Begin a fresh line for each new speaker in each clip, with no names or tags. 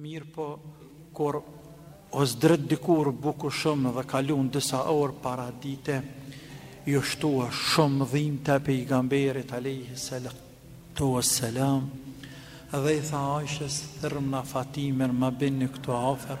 Mirpo kur u zdrit dikur bukur shumë dhe kalun disa orë paradite ju shtuan shumë dhimtë pejgamberit alejhi salatu wassalam dhe i tha Aishës thirrma Fatimen ma bini këtu afër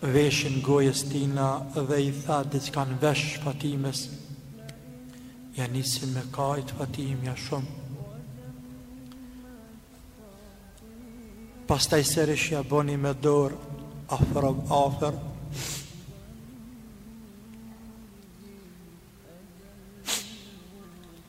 Veshin gojës tina dhe i tha diçka në vesh Fatimes. Ja nisi me kajt Fatimja shumë. Pastaj sërish ja boni me dorë afrohu afër.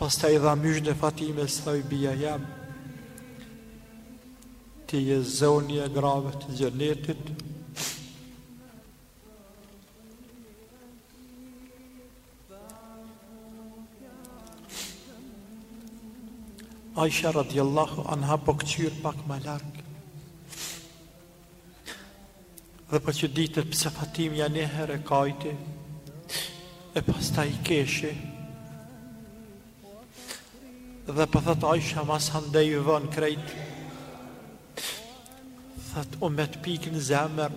Pastaj i dha myzhde Fatimes, tha oj bija jem, ti je zonja e grave të xhenetit, Aisha radiallahu anha po këqyrë pak ma larg, Dhe po çuditet pse Fatimja një herë kajti E pastaj keshi Dhe po thot Aisha mas andej u von krejt Thot m'u met pikë në zemër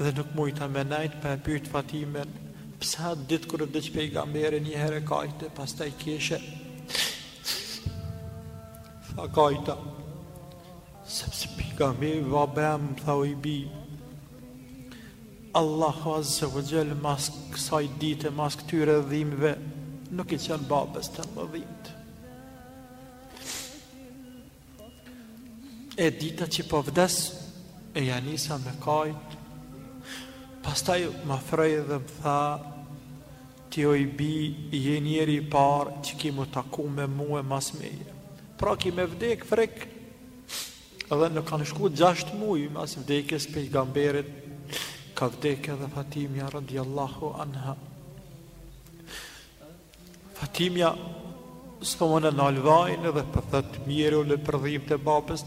Dhe nuk mujta me nejt pa e pyt Fatimen Pse atë ditë kur vdiq pejgamberi një herë kajte E pastaj keshe Tha kajta Sepse u pika me babën, m'tha oj bi, Allahu Azze ve xhel mas kësaj dite, mas këtyre dhimve, nuk i qon babës tand ma dhimtë. E dita që po vdes, e ja nisa me kajtë, pastaj më afroi dhe më tha, Ti oj bi je njeri i par që ki mu taku me mue mas meje pra ki me vdek frik dhe nuk kan shku gjasht muj mas vdekjes pejgamberit ka vdek edhe Fatimja radiallahu anha Fatimja s'po mun e nal vajin dhe po thot mjera une për dhimtë e babës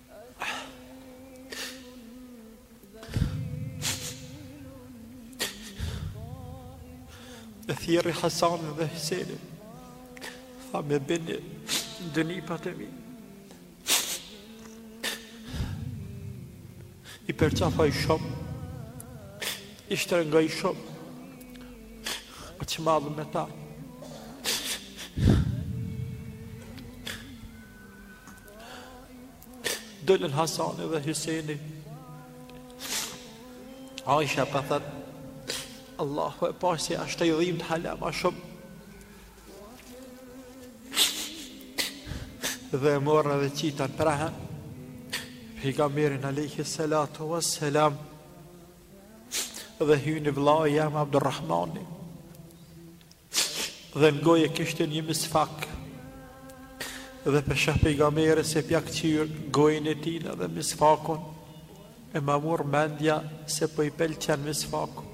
E thirri Hasanin dhe Hysenin Tha m'i bini Dy nipat e mi I përqafoi shumë I shtrëngoi shumë U çmall me ta Dolën Hasani dhe Hyseni Aisha po thotë Allahu e pa si ashtë i dhimtë hala ma shumë Dhe e morën dhe qitën prehën Pejgamberin Alejhi Salatu wa Salam Dhe hyni vllai jem Abdurrahmani Dhe në gojë e kishte një misfak Dhe pe shoh pejgamberin se p'ja këqyr gojën e tina dhe misfakun E ma mur mendja se për po i pëlqen misfaku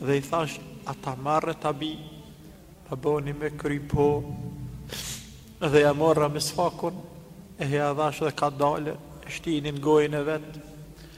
Dhe i thash a ta marr ta bi Ta boni me kry po Dhe ja mora misfakun E ja dhash dhe kadale E shtini n'gojën e vet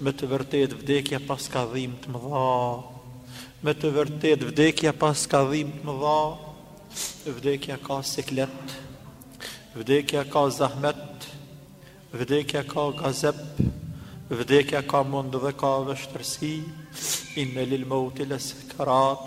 Me të vërtetë vdekja paska dhimbë të mëdha. Me të vërtetë vdekja paska dhimbë të mëdha. Vdekja ka siklet. Vdekja ka zahmet. Vdekja ka gazep. Vdekja ka mund dhe ka vështërsi. Inne lil mauti le sekarat.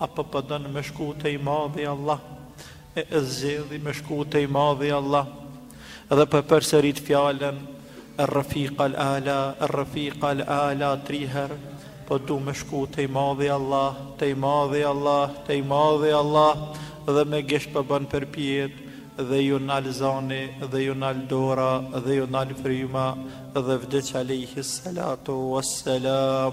Apo po don me shku te i madhi Allah e e zgjedhi me shku te i madhi Allah dhe po e përsërit fjalën Rafiq al Ala Rafiq al Ala tri herë po du me shku te i madhi Allah te i madhi Allah te i madhi Allah dhe me gisht po bën përpjet dhe ju nal zani dhe ju nal dora dhe ju nal fryma dhe vdiq alejhi salatu was salam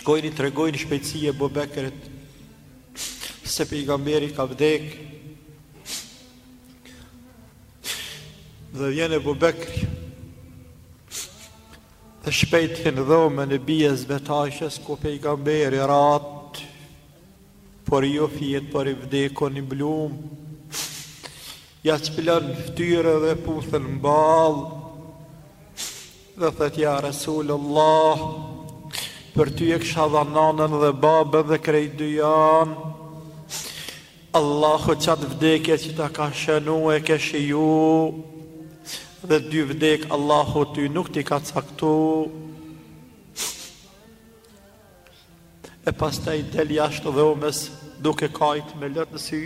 Shkojnë i tregojnë shpejtësi Ebu Bekrit Se pejgamberi ka vdek Dhe vjen Ebu Bekri Dhe shpejt hin dhomën e bijës vet Aishes Ku pejgamberi rat Por jo fjet por i vdekun i mblum ja çplon ftyrën dhe puthe n'ball dhe thot ja resul Allah për ty e kisha dha nanën dhe babën dhe krejt dynjan Allahu qat vdekje që ta ka shënu e ke shiju dhe dy vdekje Allahu ty nuk t'i ka caktu e pastaj del jashtë dhomës duke kajt me lot në sy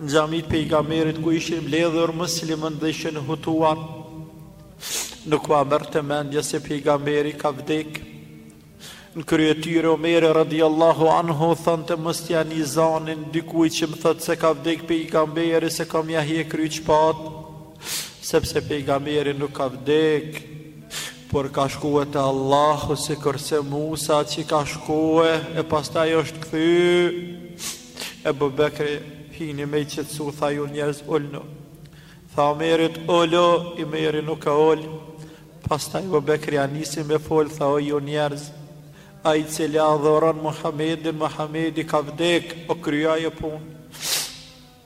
në xhami të pejgamberit ku ishin mbledhur musliman dhe ishin hutuar nuk ua merrte mendja se pejgamberi ka vdek në krye t'tyre Omeri radiallahu anhu thonte mos t'ja ni zanin dikuj që më thotë se ka vdek pejgamberi se kam m'ja hjek kryt me shpatë Sepse pejgamberi nuk ka vdek, por ka shkue të Allahu sikurse Musa që ka shkue e pastaj është kthy. Ebu Bekri hini me i qëtësu, tha ju njerëz ulnu. Tha Omerit, ulu, Omeri nuk u ul. Pastaj Ebu Bekri ia nisi me folë, tha o ju njerëz. Ai i cili e adhuron Muhammedin, Muhammedi ka vdek, u kry ajo punë.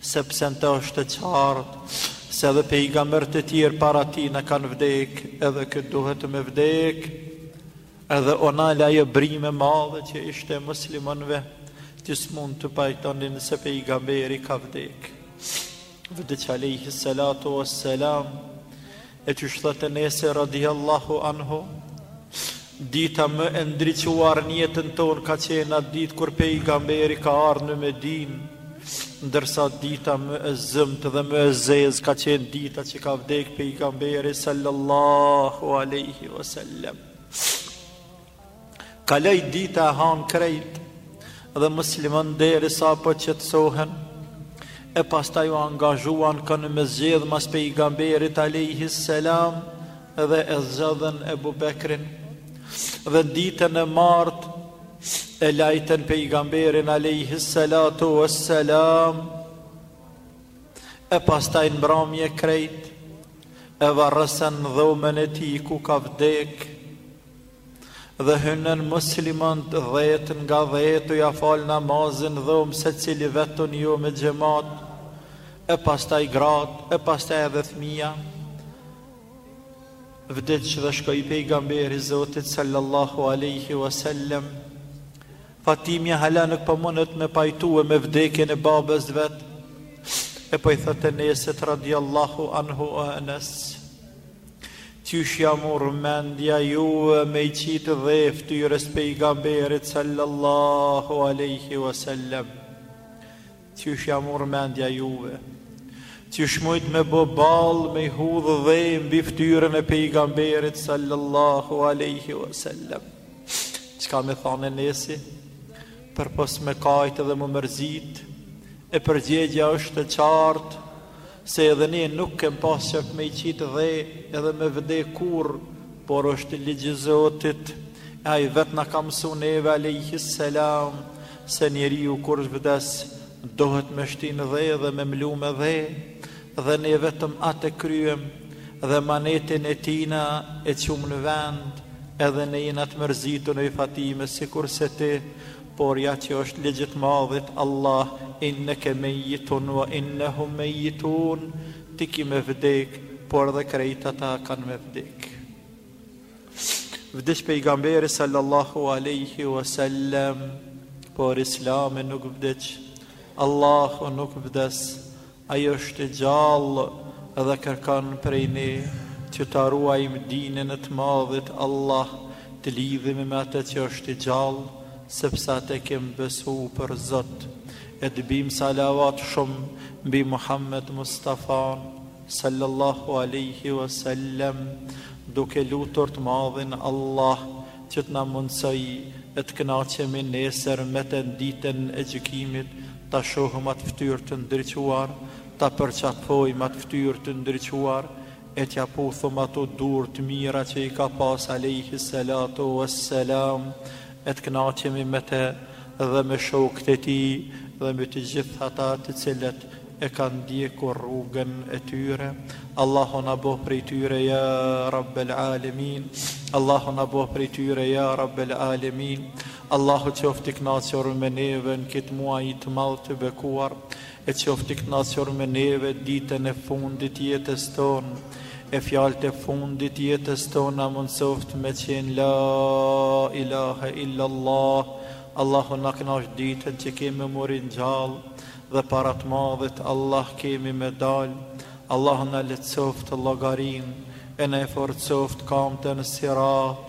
Sepse në të është e qartë se edhe pejgambert e tjerë para tijna kanë vdek edhe ky duhet me vdek edhe u nal ajo britmë e madhe që ishte e muslimanve që s'mund të pajtonin se pejgamberi ka vdek vdiq alejhi salatu ue selam E qysh thotë Enesi radijallahu anhu, Dita më e ndriçuar n'jetën tonë ka qenë atë ditë kur Pejgamberi ka ardh në Medinë, ndërsa dita më e zymtë dhe më e zezë ka qenë dita që ka vdek Pejgamberi sallallahu alejhi wasallam. Kaloi dita e hanë krejt dhe muslimant derisa po qetësohen e pastaj u angazhuan kënë me zgjedh mas pejgamberit alejhi selam dhe e zgjodhën Ebu Bekrin dhe ditën e martë e lajtën pejgamberin alejhi salatu ue selam e pastaj në mbramje krejt e varrosën n'dhomën e tij ku ka vdek Dhe hynën muslimant dhetë nga dhetë ja falë namazin n'dhomë secili vetën jo me xhemat e pastaj gratë e pastaj edhe fmija vdiq dhe shkoi pejgamberi i zotit sallallahu aleyhi wa sallem Fatimja hala nuk po mundet me pajtue me vdekjen e babës vet. E po i thotë Enesit radiallahu anhu o Enes. Qysh ja murr mendja juve me i qit dhe ftyrës pejgamberit sallallahu alejhi wa sellem Qysh ja murr mendja juve Qysh mujt me bo ball me i hudh dhe mbi ftyrën e pejgamberit sallallahu alejhi wa sellem Çka me thanë Enesi Përpos me kajt edhe m'u mërzit E përgjegja është e qartë se edhe ne nuk kem pas qef me i qit dhe edhe me vdek kurr por është ligj i Zotit e ai vet na ka mësu neve alejhi selam se njeriu kur vdes dohet me shti n'dhe dhe me mlu me dhe dhe ne vetëm atë e kryem dhe amanetin e tijna e qum në vend edhe ne jena të mërzitun oj Fatime sikurse ti Por ja që është ligji i të madhit Allah inneke mejjitun wa innehum mejjitun ti ki me vdek por dhe krejt ata kan me vdek vdiq pejgamberi sallallahu alejhi wa sallem por islami nuk vdiq Allahu nuk vdes Ai është i gjallë dhe kërkon prej neve që ta ruajmë dinin e të Madhit Allah, të lidhemi me atë që është i gjallë, sepse atë e kemi besu për Zot, e të bimë salavat shumë mbi Muhammed Mustafan, sallallahu alejhi wa sallem, duke lutur të Madhin Allah që të na mundësojë të kënaqemi nesër me të në Ditën e Gjykimit, Ta shohëm atë ftyrë të ndriçuar, ta përqafojmë atë ftyrë të ndriçuar e t'ia puthëm ato durë të mira që i ka pas alejhi selatu ue selam e të kënaqemi me të dhe me shokët e tij dhe me të gjithë ata të cilët e kanë ndjekur rrugën e tyre. Allahu na bëftë prej tyre ya Rabbel Alemin. Allahu na bëftë prej tyre ya Rabbel Alemin. Allahu qoftë i kënaqur me neve në këtë muaj të madh të bekuar, e qoftë i kënaqur me neve ditën e fundit të jetës tonë, e fjalët e fundit të jetës tonë na mundësoftë me qenë La ilahe illallah, Allahu na kënaqtë ditën që kemi m'u ringjallë dhe para të madhit Allah kemi me dalë, Allahu na lehtësoftë llogarinë e na i forcoftë kamt në Sirat,